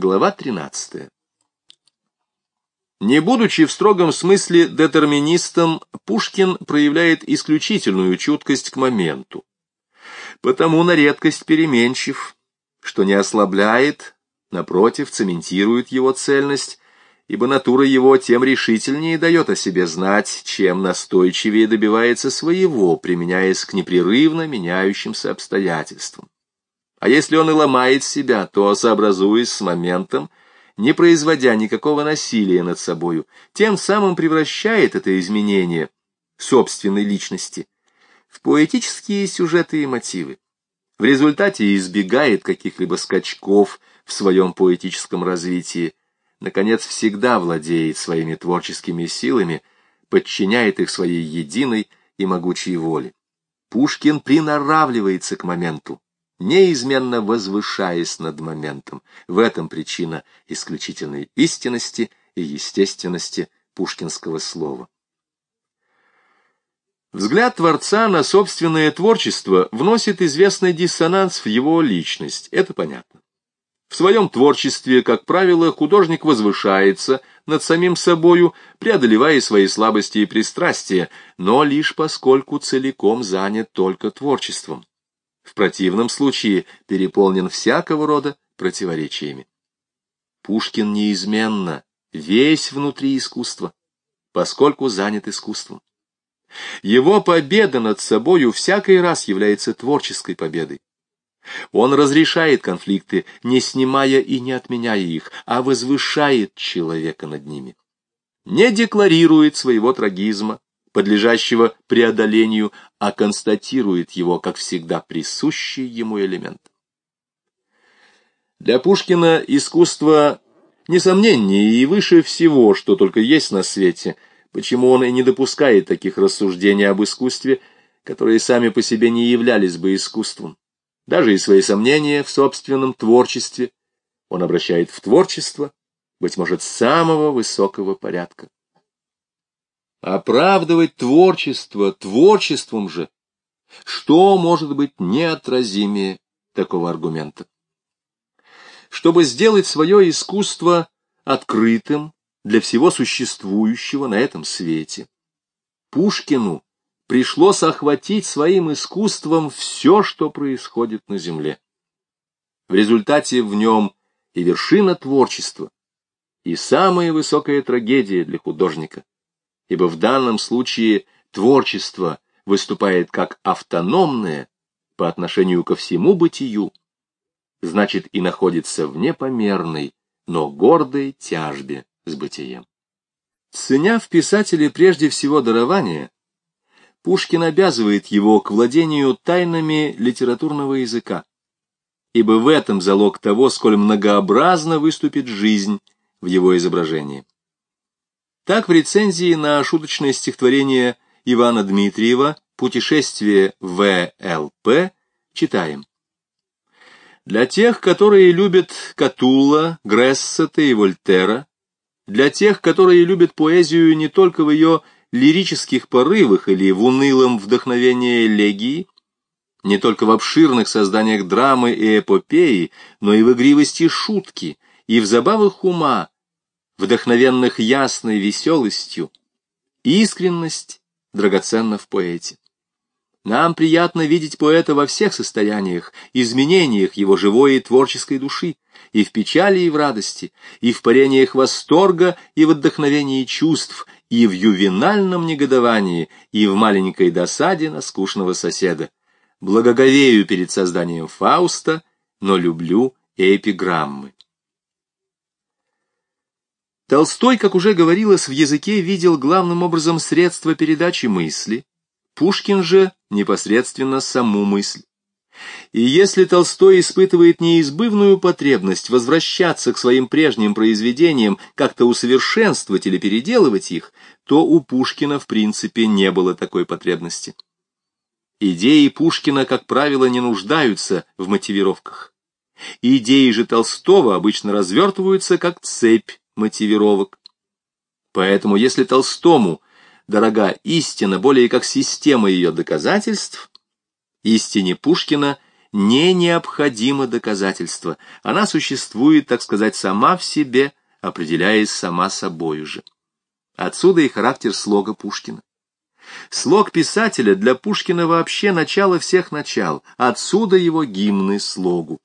Глава 13. Не будучи в строгом смысле детерминистом, Пушкин проявляет исключительную чуткость к моменту. Потому на редкость переменчив, что не ослабляет, напротив, цементирует его цельность, ибо натура его тем решительнее дает о себе знать, чем настойчивее добивается своего, применяясь к непрерывно меняющимся обстоятельствам. А если он и ломает себя, то, сообразуясь с моментом, не производя никакого насилия над собою, тем самым превращает это изменение собственной личности в поэтические сюжеты и мотивы. В результате избегает каких-либо скачков в своем поэтическом развитии, наконец, всегда владеет своими творческими силами, подчиняет их своей единой и могучей воле. Пушкин приноравливается к моменту, неизменно возвышаясь над моментом. В этом причина исключительной истинности и естественности пушкинского слова. Взгляд Творца на собственное творчество вносит известный диссонанс в его личность, это понятно. В своем творчестве, как правило, художник возвышается над самим собою, преодолевая свои слабости и пристрастия, но лишь поскольку целиком занят только творчеством в противном случае переполнен всякого рода противоречиями. Пушкин неизменно, весь внутри искусства, поскольку занят искусством. Его победа над собою всякий раз является творческой победой. Он разрешает конфликты, не снимая и не отменяя их, а возвышает человека над ними. Не декларирует своего трагизма, подлежащего преодолению, а констатирует его, как всегда, присущий ему элемент. Для Пушкина искусство несомненнее и выше всего, что только есть на свете, почему он и не допускает таких рассуждений об искусстве, которые сами по себе не являлись бы искусством. Даже и свои сомнения в собственном творчестве он обращает в творчество, быть может, самого высокого порядка. Оправдывать творчество творчеством же, что может быть неотразимее такого аргумента? Чтобы сделать свое искусство открытым для всего существующего на этом свете, Пушкину пришлось охватить своим искусством все, что происходит на земле. В результате в нем и вершина творчества, и самая высокая трагедия для художника ибо в данном случае творчество выступает как автономное по отношению ко всему бытию, значит и находится в непомерной, но гордой тяжбе с бытием. Ценя в писателе прежде всего дарование, Пушкин обязывает его к владению тайнами литературного языка, ибо в этом залог того, сколь многообразно выступит жизнь в его изображении. Так в рецензии на шуточное стихотворение Ивана Дмитриева «Путешествие в ЛП» читаем. Для тех, которые любят Катулла, Грессета и Вольтера, для тех, которые любят поэзию не только в ее лирических порывах или в унылом вдохновении элегии, не только в обширных созданиях драмы и эпопеи, но и в игривости шутки, и в забавах ума, вдохновенных ясной веселостью, искренность драгоценна в поэте. Нам приятно видеть поэта во всех состояниях, изменениях его живой и творческой души, и в печали, и в радости, и в парениях восторга, и в вдохновении чувств, и в ювенальном негодовании, и в маленькой досаде на скучного соседа. Благоговею перед созданием Фауста, но люблю эпиграммы. Толстой, как уже говорилось, в языке видел главным образом средства передачи мысли, Пушкин же непосредственно саму мысль. И если Толстой испытывает неизбывную потребность возвращаться к своим прежним произведениям, как-то усовершенствовать или переделывать их, то у Пушкина в принципе не было такой потребности. Идеи Пушкина, как правило, не нуждаются в мотивировках. Идеи же Толстого обычно развертываются как цепь мотивировок. Поэтому, если Толстому дорога истина более как система ее доказательств, истине Пушкина не необходимо доказательство. Она существует, так сказать, сама в себе, определяясь сама собою же. Отсюда и характер слога Пушкина. Слог писателя для Пушкина вообще начало всех начал, отсюда его гимны слогу.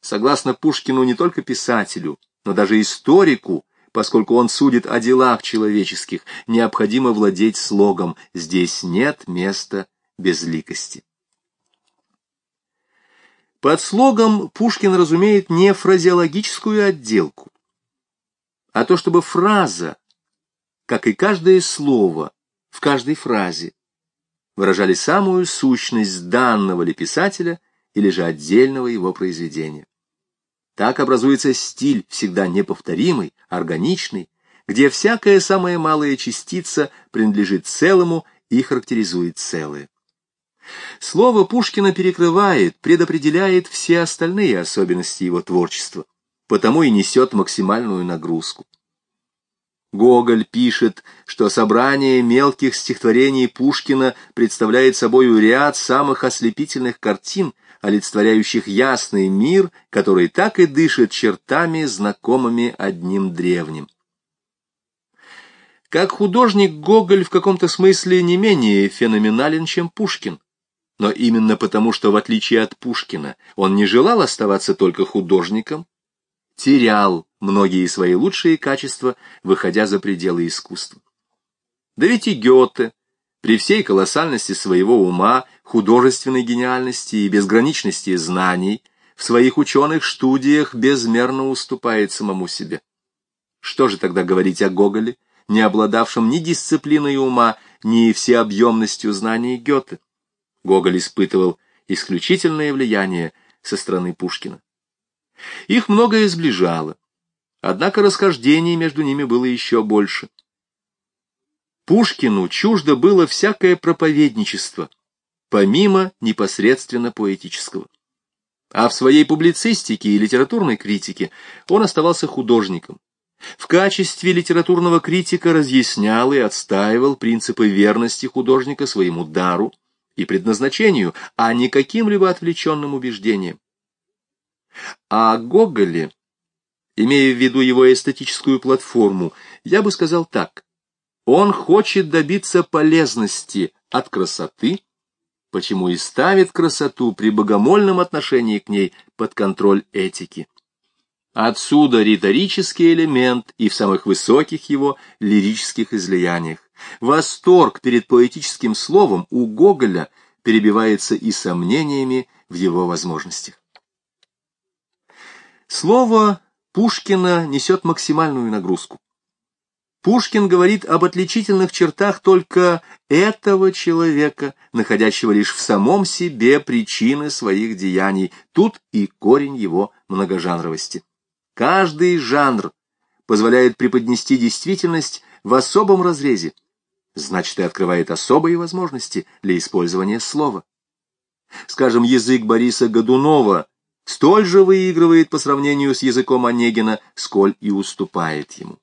Согласно Пушкину, не только писателю, но даже историку, поскольку он судит о делах человеческих, необходимо владеть слогом «здесь нет места безликости». Под слогом Пушкин разумеет не фразеологическую отделку, а то, чтобы фраза, как и каждое слово в каждой фразе, выражали самую сущность данного ли писателя или же отдельного его произведения. Так образуется стиль, всегда неповторимый, органичный, где всякая самая малая частица принадлежит целому и характеризует целое. Слово Пушкина перекрывает, предопределяет все остальные особенности его творчества, потому и несет максимальную нагрузку. Гоголь пишет, что собрание мелких стихотворений Пушкина представляет собой ряд самых ослепительных картин, олицетворяющих ясный мир, который так и дышит чертами, знакомыми одним древним. Как художник Гоголь в каком-то смысле не менее феноменален, чем Пушкин. Но именно потому, что в отличие от Пушкина он не желал оставаться только художником, терял многие свои лучшие качества, выходя за пределы искусства. Да ведь и Гёте, при всей колоссальности своего ума, художественной гениальности и безграничности знаний, в своих ученых студиях безмерно уступает самому себе. Что же тогда говорить о Гоголе, не обладавшем ни дисциплиной ума, ни всеобъемностью знаний Гёте? Гоголь испытывал исключительное влияние со стороны Пушкина. Их многое сближало, однако расхождений между ними было еще больше. Пушкину чуждо было всякое проповедничество, помимо непосредственно поэтического. А в своей публицистике и литературной критике он оставался художником. В качестве литературного критика разъяснял и отстаивал принципы верности художника своему дару и предназначению, а не каким-либо отвлеченным убеждением. А Гоголе, имея в виду его эстетическую платформу, я бы сказал так. Он хочет добиться полезности от красоты, почему и ставит красоту при богомольном отношении к ней под контроль этики. Отсюда риторический элемент и в самых высоких его лирических излияниях. Восторг перед поэтическим словом у Гоголя перебивается и сомнениями в его возможностях. Слово Пушкина несет максимальную нагрузку. Пушкин говорит об отличительных чертах только этого человека, находящего лишь в самом себе причины своих деяний. Тут и корень его многожанровости. Каждый жанр позволяет преподнести действительность в особом разрезе, значит и открывает особые возможности для использования слова. Скажем, язык Бориса Годунова столь же выигрывает по сравнению с языком Онегина, сколь и уступает ему.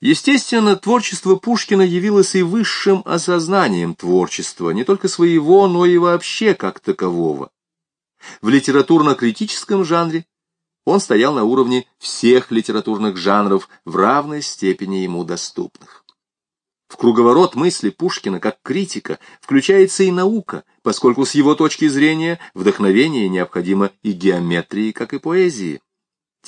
Естественно, творчество Пушкина явилось и высшим осознанием творчества, не только своего, но и вообще как такового. В литературно-критическом жанре он стоял на уровне всех литературных жанров в равной степени ему доступных. В круговорот мысли Пушкина как критика включается и наука, поскольку с его точки зрения вдохновение необходимо и геометрии, как и поэзии.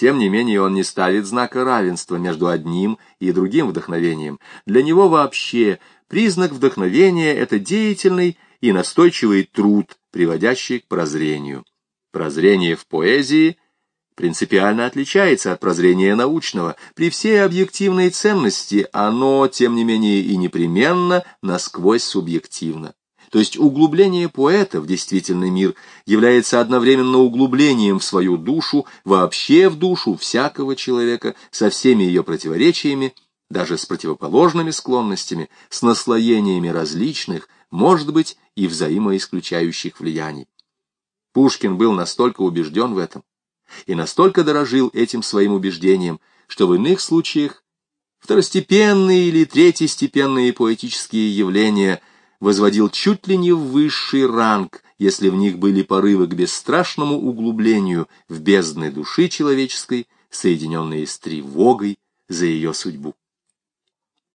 Тем не менее он не ставит знака равенства между одним и другим вдохновением. Для него вообще признак вдохновения — это деятельный и настойчивый труд, приводящий к прозрению. Прозрение в поэзии принципиально отличается от прозрения научного. При всей объективной ценности оно, тем не менее, и непременно насквозь субъективно. То есть углубление поэта в действительный мир является одновременно углублением в свою душу, вообще в душу всякого человека, со всеми ее противоречиями, даже с противоположными склонностями, с наслоениями различных, может быть, и взаимоисключающих влияний. Пушкин был настолько убежден в этом и настолько дорожил этим своим убеждением, что в иных случаях второстепенные или третьестепенные поэтические явления – возводил чуть ли не в высший ранг если в них были порывы к бесстрашному углублению в бездны души человеческой, соединенные с тревогой за ее судьбу.